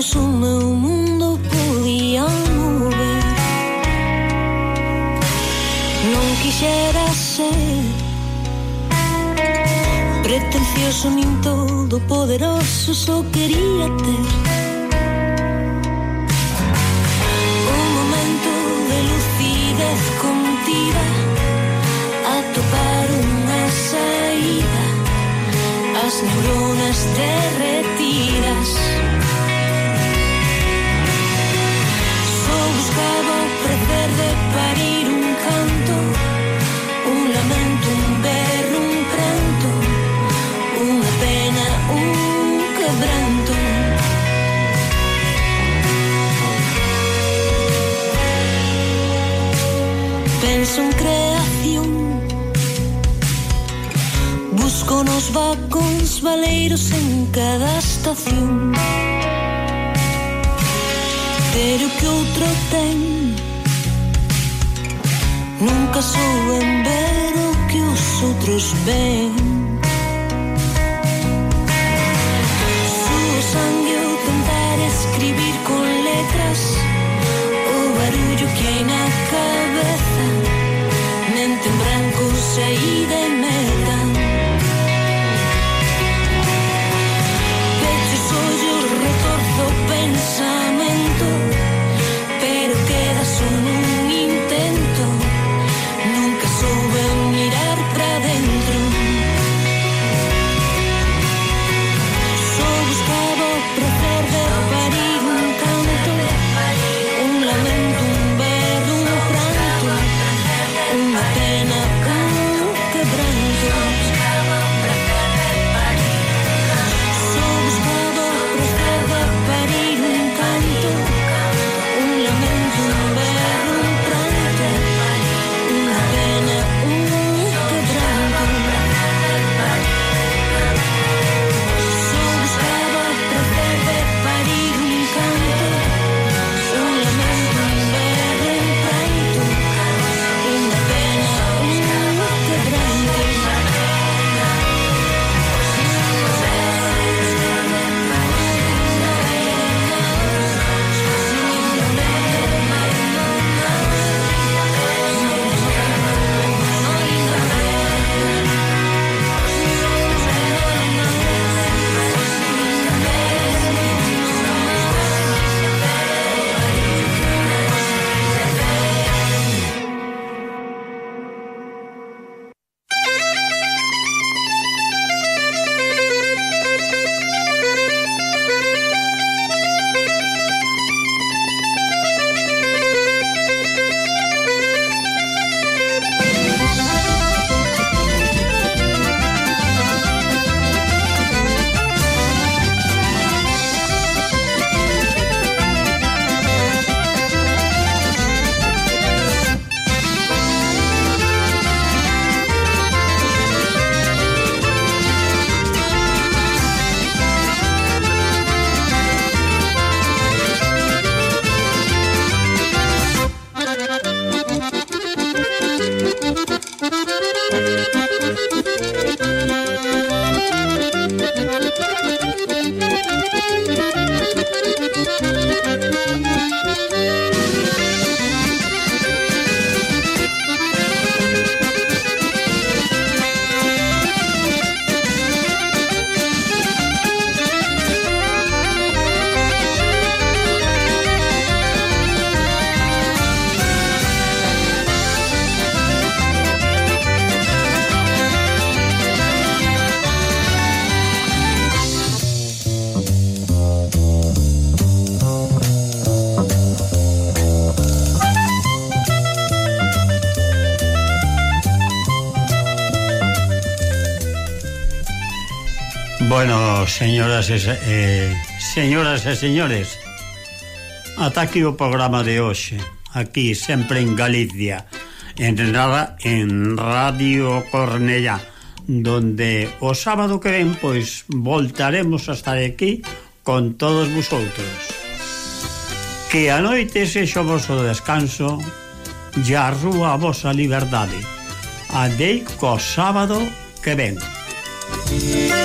Como se o meu mundo podía mover Non quixera ser Pretencioso nin todo poderoso Só quería ter Un momento de lucidez contida A topar unha saída As neuronas derretidas creación Busco nos vacóns valeiros en cada estación. Pero que outro ten? Nunca souben ver o que os outros ven. Suo sangue o tentar escribir con letras. idę Bueno, señoras e, eh, señoras e señores, ata aquí o programa de hoxe, aquí sempre en Galicia, en, en Radio Cornellá, donde o sábado que ven, pois, voltaremos a estar aquí con todos vosotros. Que a noite sexo vosso descanso e a rúa a vosa liberdade. Adei co sábado que ven. Música